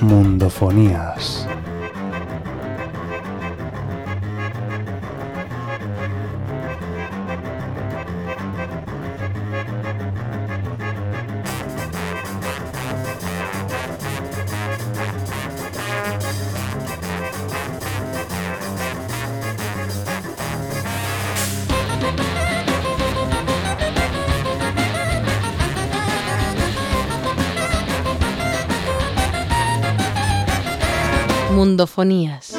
Mundofonías. Mundofonías.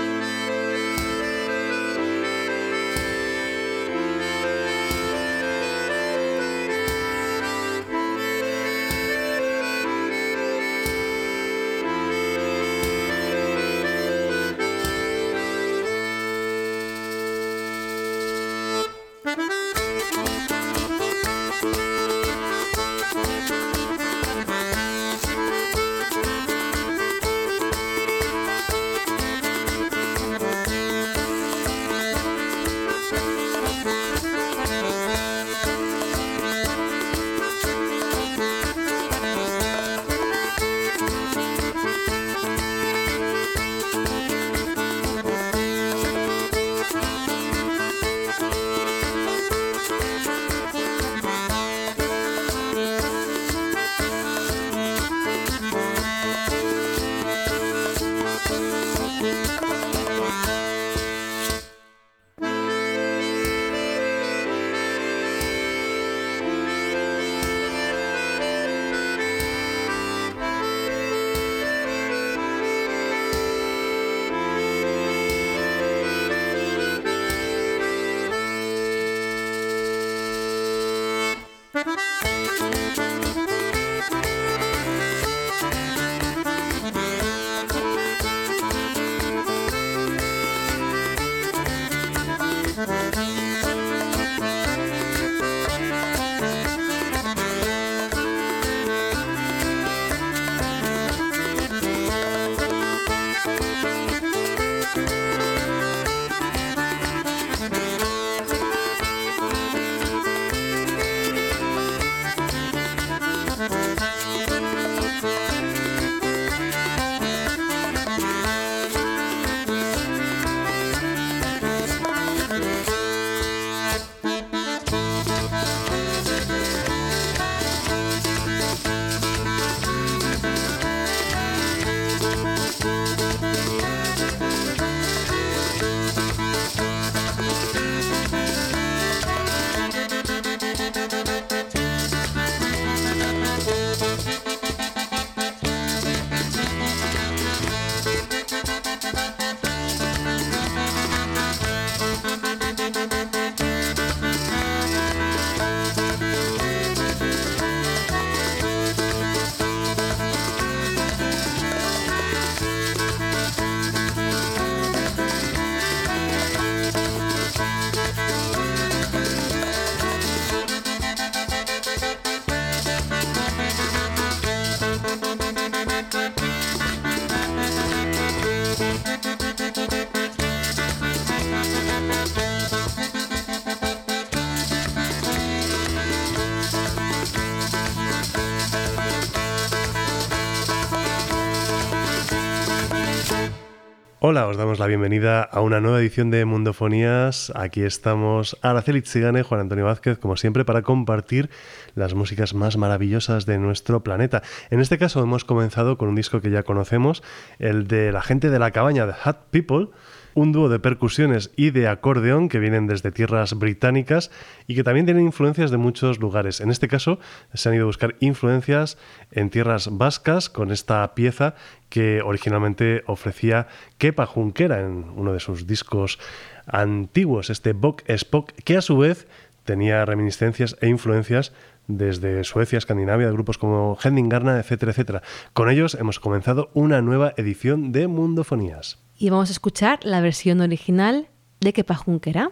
Hola, os damos la bienvenida a una nueva edición de Mundofonías. Aquí estamos Araceli Tzigane, Juan Antonio Vázquez, como siempre, para compartir las músicas más maravillosas de nuestro planeta. En este caso hemos comenzado con un disco que ya conocemos, el de la gente de la cabaña, de Hot People, un dúo de percusiones y de acordeón que vienen desde tierras británicas y que también tienen influencias de muchos lugares. En este caso se han ido a buscar influencias en tierras vascas con esta pieza que originalmente ofrecía Kepa Junquera en uno de sus discos antiguos, este Bok Spock, que a su vez tenía reminiscencias e influencias desde Suecia, Escandinavia, de grupos como Hendingarna, etcétera, etcétera. Con ellos hemos comenzado una nueva edición de Mundofonías y vamos a escuchar la versión original de Kepa Junquera.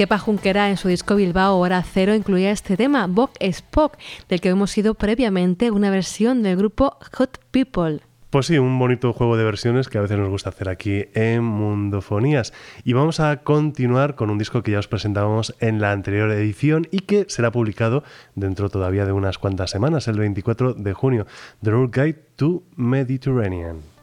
Kepa Junquera en su disco Bilbao Hora Cero incluía este tema, Bok Spock, del que hemos sido previamente una versión del grupo Hot People. Pues sí, un bonito juego de versiones que a veces nos gusta hacer aquí en Mundofonías. Y vamos a continuar con un disco que ya os presentábamos en la anterior edición y que será publicado dentro todavía de unas cuantas semanas, el 24 de junio, The Road Guide to Mediterranean.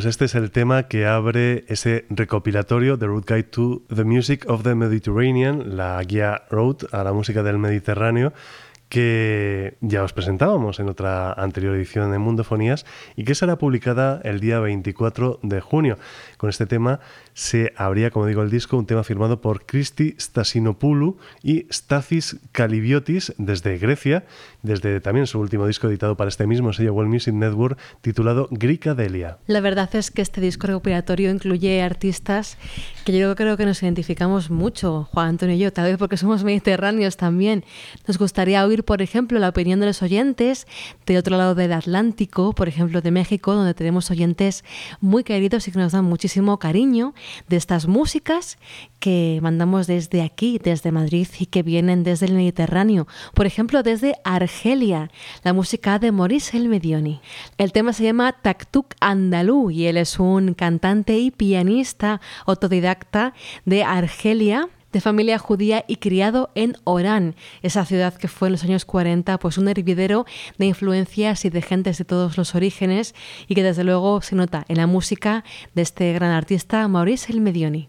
Pues este es el tema que abre ese recopilatorio The Road Guide to the Music of the Mediterranean, la guía Road a la música del Mediterráneo, que ya os presentábamos en otra anterior edición de Mundofonías y que será publicada el día 24 de junio. Con este tema se abría, como digo, el disco, un tema firmado por Christy Stasinopoulou y Stathis Kalibiotis desde Grecia, desde también su último disco editado para este mismo sello World Music Network titulado Delia. La verdad es que este disco recopilatorio incluye artistas que yo creo que nos identificamos mucho, Juan Antonio y yo, tal vez porque somos mediterráneos también. Nos gustaría oír, por ejemplo, la opinión de los oyentes de otro lado del Atlántico, por ejemplo, de México, donde tenemos oyentes muy queridos y que nos dan muchísimo cariño de estas músicas que mandamos desde aquí, desde Madrid y que vienen desde el Mediterráneo. Por ejemplo, desde Argelia, la música de Maurice El Medioni. El tema se llama Taktuk Andalú y él es un cantante y pianista autodidacta de Argelia de familia judía y criado en Orán, esa ciudad que fue en los años 40 pues un hervidero de influencias y de gentes de todos los orígenes y que desde luego se nota en la música de este gran artista Maurice El Medioni.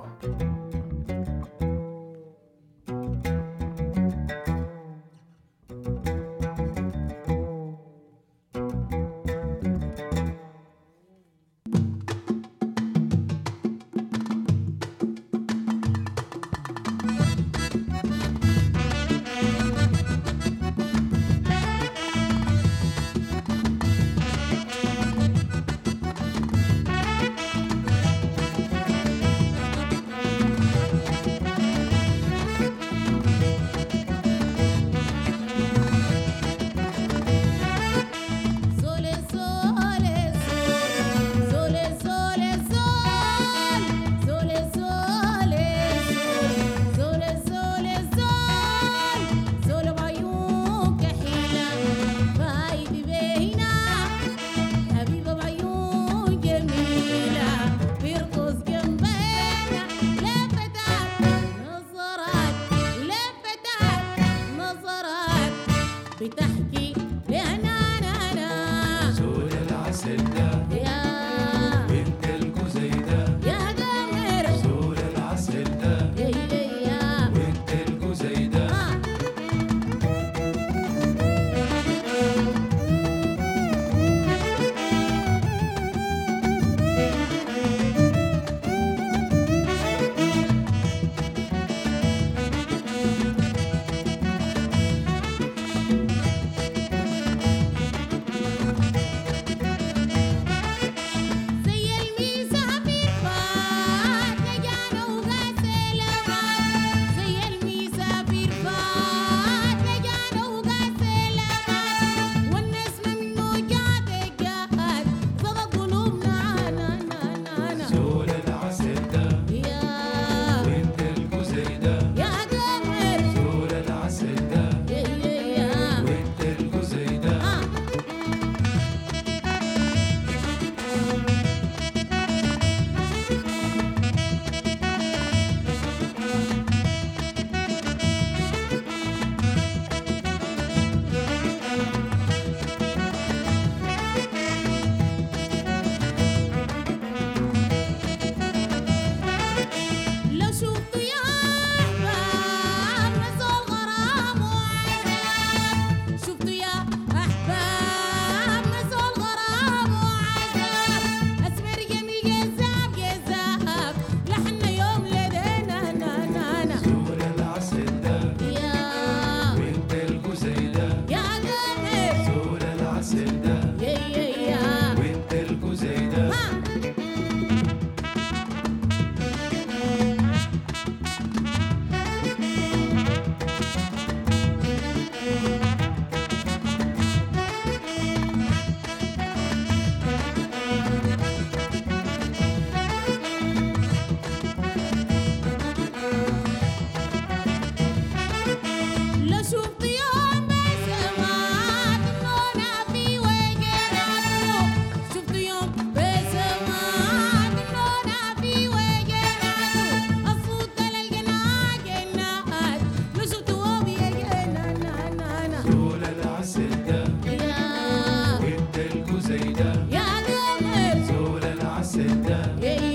sit down. Yeah.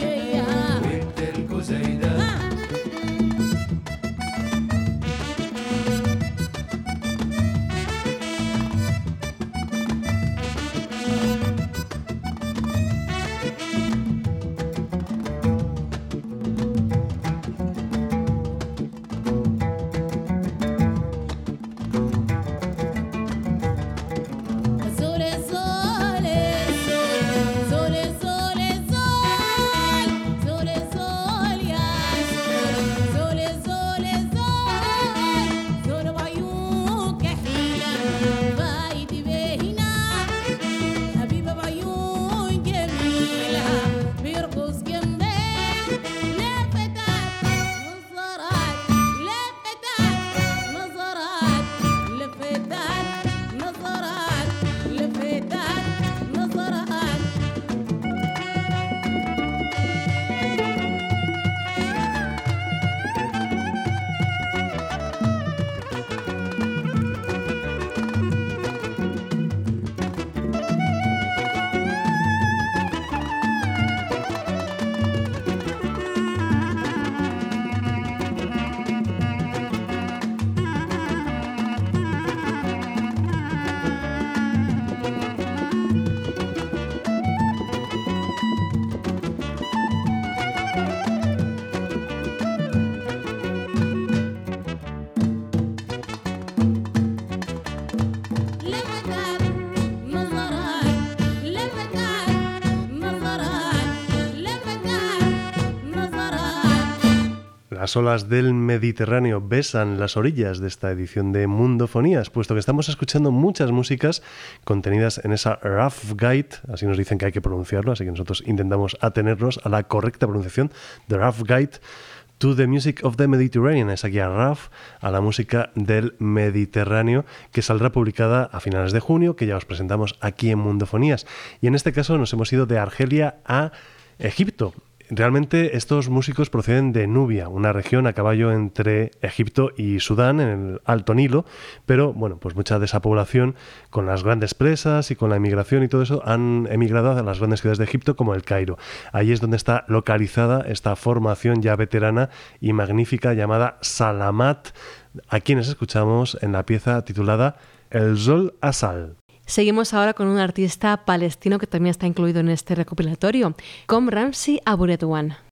Las olas del Mediterráneo besan las orillas de esta edición de Mundofonías, puesto que estamos escuchando muchas músicas contenidas en esa Rough Guide, así nos dicen que hay que pronunciarlo, así que nosotros intentamos atenernos a la correcta pronunciación, The Rough Guide to the Music of the Mediterranean, es aquí a RAF, a la música del Mediterráneo, que saldrá publicada a finales de junio, que ya os presentamos aquí en Mundofonías. Y en este caso nos hemos ido de Argelia a Egipto. Realmente estos músicos proceden de Nubia, una región a caballo entre Egipto y Sudán, en el Alto Nilo, pero bueno, pues mucha de esa población, con las grandes presas y con la emigración y todo eso, han emigrado a las grandes ciudades de Egipto como el Cairo. Ahí es donde está localizada esta formación ya veterana y magnífica llamada Salamat, a quienes escuchamos en la pieza titulada El Zol Asal. Seguimos ahora con un artista palestino que también está incluido en este recopilatorio, Com Ramsi Aburetwan.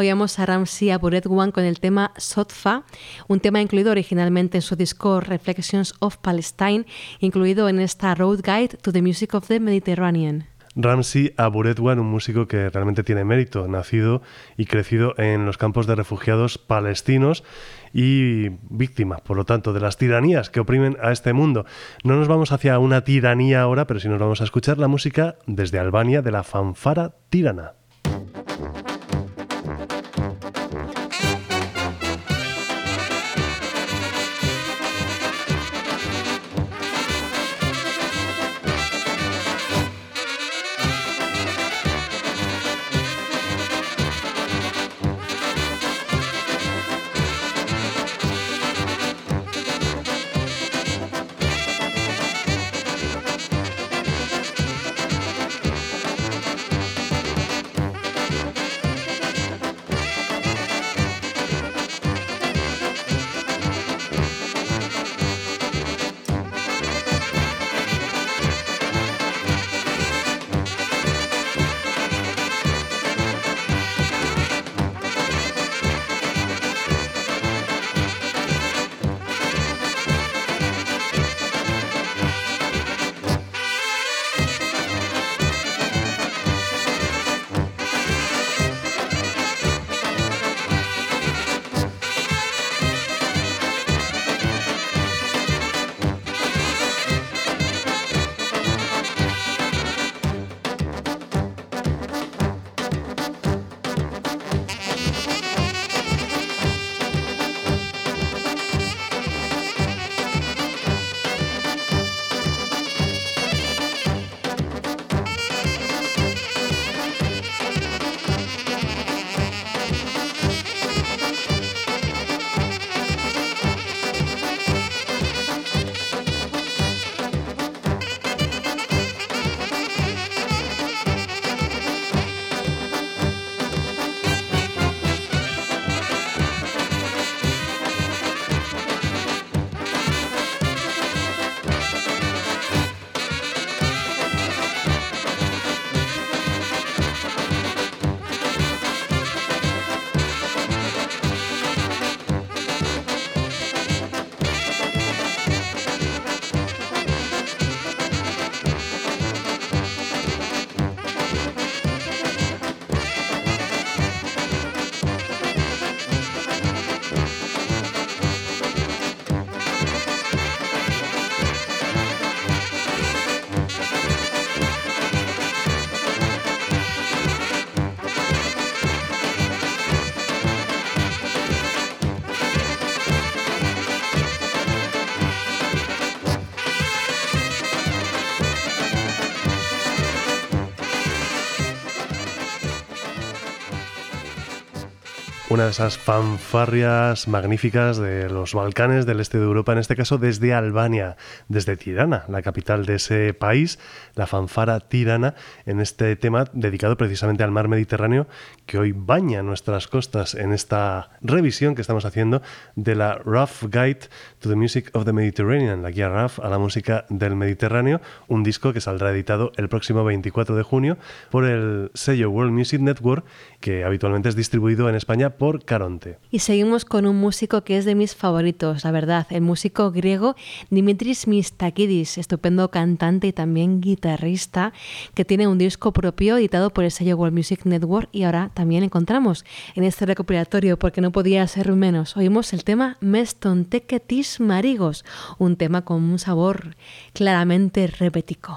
Oíamos a Ramsey Aburet One con el tema Sotfa, un tema incluido originalmente en su disco Reflections of Palestine, incluido en esta Road Guide to the Music of the Mediterranean. Ramsey Aburetwan, un músico que realmente tiene mérito, nacido y crecido en los campos de refugiados palestinos y víctima, por lo tanto, de las tiranías que oprimen a este mundo. No nos vamos hacia una tiranía ahora, pero sí nos vamos a escuchar la música desde Albania de la fanfara tirana. Una de esas fanfarrias magníficas de los Balcanes del este de Europa, en este caso desde Albania, desde Tirana, la capital de ese país, la fanfara tirana, en este tema dedicado precisamente al mar Mediterráneo que hoy baña nuestras costas en esta revisión que estamos haciendo de la Rough Guide to the Music of the Mediterranean, la guía RAF a la música del Mediterráneo, un disco que saldrá editado el próximo 24 de junio por el sello World Music Network, que habitualmente es distribuido en España por Caronte. Y seguimos con un músico que es de mis favoritos, la verdad, el músico griego Dimitris Mistakidis, estupendo cantante y también guitarrista, que tiene un disco propio editado por el sello World Music Network y ahora también encontramos en este recopilatorio, porque no podía ser menos. Oímos el tema Meston Teketis Marigos, un tema con un sabor claramente repetico.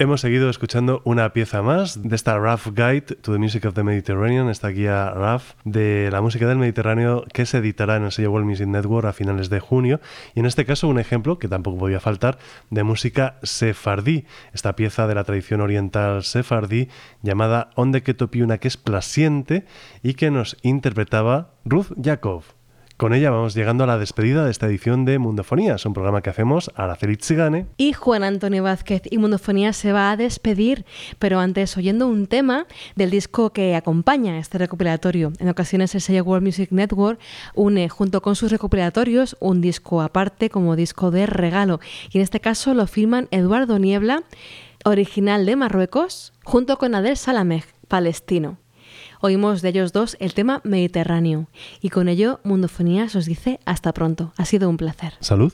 Hemos seguido escuchando una pieza más de esta Rough Guide to the Music of the Mediterranean, esta guía RAF de la música del Mediterráneo que se editará en el sello World Music Network a finales de junio. Y en este caso un ejemplo, que tampoco podía faltar, de música sefardí, esta pieza de la tradición oriental sefardí llamada Onde que topi una que es plasiente y que nos interpretaba Ruth Jacob. Con ella vamos llegando a la despedida de esta edición de Mundofonías, un programa que hacemos Araceli Tzigane. Y Juan Antonio Vázquez y Mundofonía se va a despedir, pero antes oyendo un tema del disco que acompaña este recopilatorio. En ocasiones el sello World Music Network une junto con sus recopilatorios un disco aparte como disco de regalo. Y en este caso lo firman Eduardo Niebla, original de Marruecos, junto con Adel Salameh, palestino. Oímos de ellos dos el tema Mediterráneo y con ello Mundofonías os dice hasta pronto. Ha sido un placer. Salud.